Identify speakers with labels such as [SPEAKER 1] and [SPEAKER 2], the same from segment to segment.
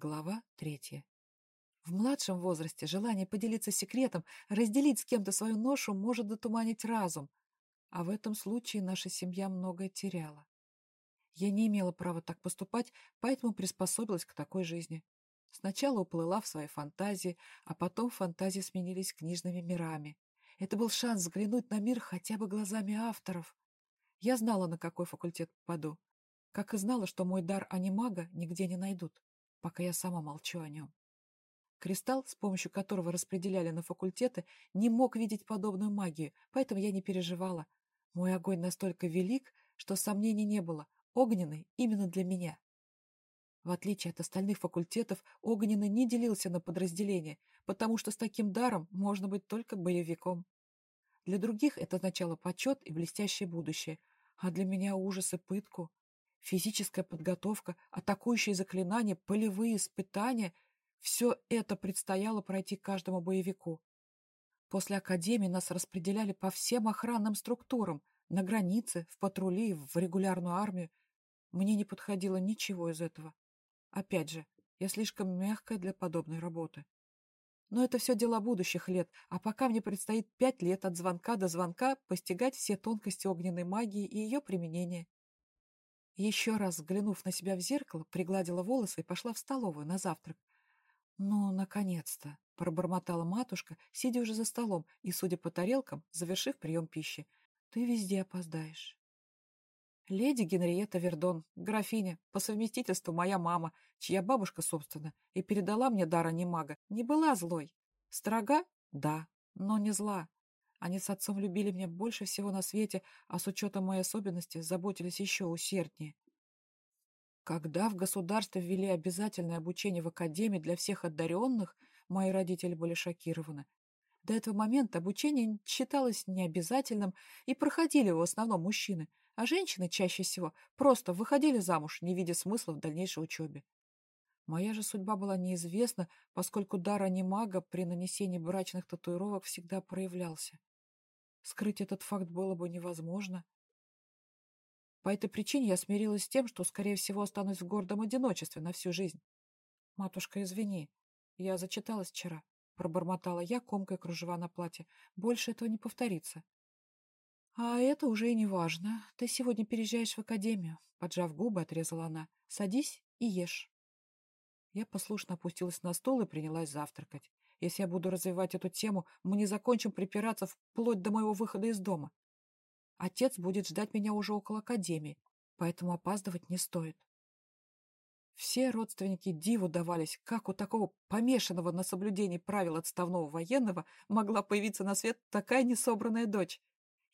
[SPEAKER 1] Глава третья. В младшем возрасте желание поделиться секретом, разделить с кем-то свою ношу может затуманить разум, а в этом случае наша семья многое теряла. Я не имела права так поступать, поэтому приспособилась к такой жизни. Сначала уплыла в свои фантазии, а потом фантазии сменились книжными мирами. Это был шанс взглянуть на мир хотя бы глазами авторов. Я знала, на какой факультет попаду, как и знала, что мой дар анимага нигде не найдут пока я сама молчу о нем. Кристалл, с помощью которого распределяли на факультеты, не мог видеть подобную магию, поэтому я не переживала. Мой огонь настолько велик, что сомнений не было. Огненный именно для меня. В отличие от остальных факультетов, Огненный не делился на подразделения, потому что с таким даром можно быть только боевиком. Для других это означало почет и блестящее будущее, а для меня ужас и пытку. Физическая подготовка, атакующие заклинания, полевые испытания — все это предстояло пройти каждому боевику. После академии нас распределяли по всем охранным структурам, на границе, в патрули, в регулярную армию. Мне не подходило ничего из этого. Опять же, я слишком мягкая для подобной работы. Но это все дела будущих лет, а пока мне предстоит пять лет от звонка до звонка постигать все тонкости огненной магии и ее применения. Еще раз взглянув на себя в зеркало, пригладила волосы и пошла в столовую на завтрак. «Ну, наконец-то!» — пробормотала матушка, сидя уже за столом и, судя по тарелкам, завершив прием пищи. «Ты везде опоздаешь». Леди Генриетта Вердон, графиня, по совместительству моя мама, чья бабушка, собственно, и передала мне дар анимага, не была злой. Строга? Да, но не зла. Они с отцом любили меня больше всего на свете, а с учетом моей особенности заботились еще усерднее. Когда в государстве ввели обязательное обучение в академии для всех одаренных, мои родители были шокированы. До этого момента обучение считалось необязательным, и проходили в основном мужчины, а женщины чаще всего просто выходили замуж, не видя смысла в дальнейшей учебе. Моя же судьба была неизвестна, поскольку дар анимага при нанесении брачных татуировок всегда проявлялся. Скрыть этот факт было бы невозможно. По этой причине я смирилась с тем, что, скорее всего, останусь в гордом одиночестве на всю жизнь. «Матушка, извини, я зачиталась вчера», — пробормотала я, комкой кружева на платье. «Больше этого не повторится». «А это уже и не важно. Ты сегодня переезжаешь в академию», — поджав губы, отрезала она. «Садись и ешь». Я послушно опустилась на стол и принялась завтракать. Если я буду развивать эту тему, мы не закончим припираться вплоть до моего выхода из дома. Отец будет ждать меня уже около академии, поэтому опаздывать не стоит. Все родственники диву давались, как у такого помешанного на соблюдении правил отставного военного могла появиться на свет такая несобранная дочь.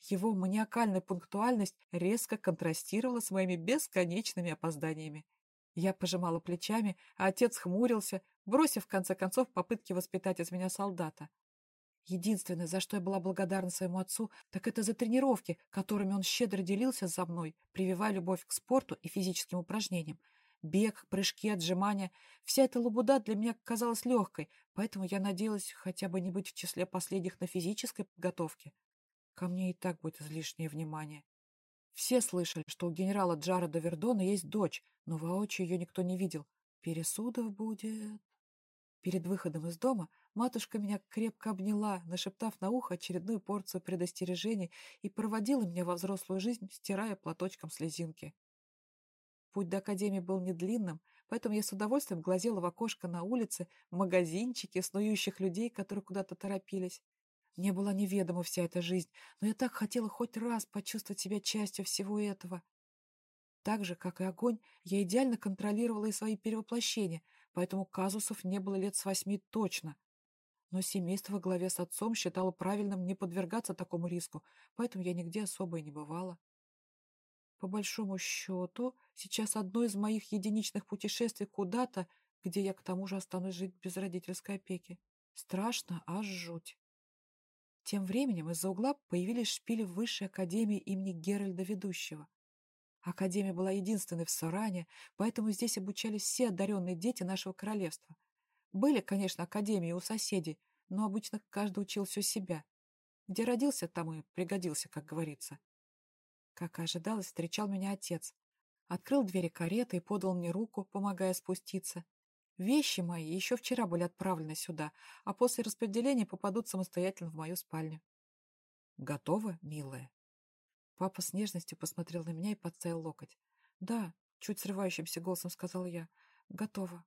[SPEAKER 1] Его маниакальная пунктуальность резко контрастировала с моими бесконечными опозданиями. Я пожимала плечами, а отец хмурился, бросив, в конце концов, попытки воспитать из меня солдата. Единственное, за что я была благодарна своему отцу, так это за тренировки, которыми он щедро делился за мной, прививая любовь к спорту и физическим упражнениям. Бег, прыжки, отжимания — вся эта лабуда для меня казалась легкой, поэтому я надеялась хотя бы не быть в числе последних на физической подготовке. Ко мне и так будет излишнее внимание. Все слышали, что у генерала Джареда Вердона есть дочь, но воочию ее никто не видел. Пересудов будет... Перед выходом из дома матушка меня крепко обняла, нашептав на ухо очередную порцию предостережений и проводила меня во взрослую жизнь, стирая платочком слезинки. Путь до академии был недлинным, поэтому я с удовольствием глазела в окошко на улице, магазинчики, снующих людей, которые куда-то торопились. Мне была неведома вся эта жизнь, но я так хотела хоть раз почувствовать себя частью всего этого. Так же, как и огонь, я идеально контролировала и свои перевоплощения, поэтому казусов не было лет с восьми точно. Но семейство во главе с отцом считало правильным не подвергаться такому риску, поэтому я нигде особо и не бывала. По большому счету, сейчас одно из моих единичных путешествий куда-то, где я к тому же останусь жить без родительской опеки. Страшно, аж жуть. Тем временем из-за угла появились шпили Высшей Академии имени Геральда Ведущего. Академия была единственной в Саране, поэтому здесь обучались все одаренные дети нашего королевства. Были, конечно, академии у соседей, но обычно каждый учился у себя. Где родился, там и пригодился, как говорится. Как и ожидалось, встречал меня отец. Открыл двери кареты и подал мне руку, помогая спуститься. Вещи мои еще вчера были отправлены сюда, а после распределения попадут самостоятельно в мою спальню. Готово, милая? Папа с нежностью посмотрел на меня и подставил локоть. Да, чуть срывающимся голосом сказал я. Готово.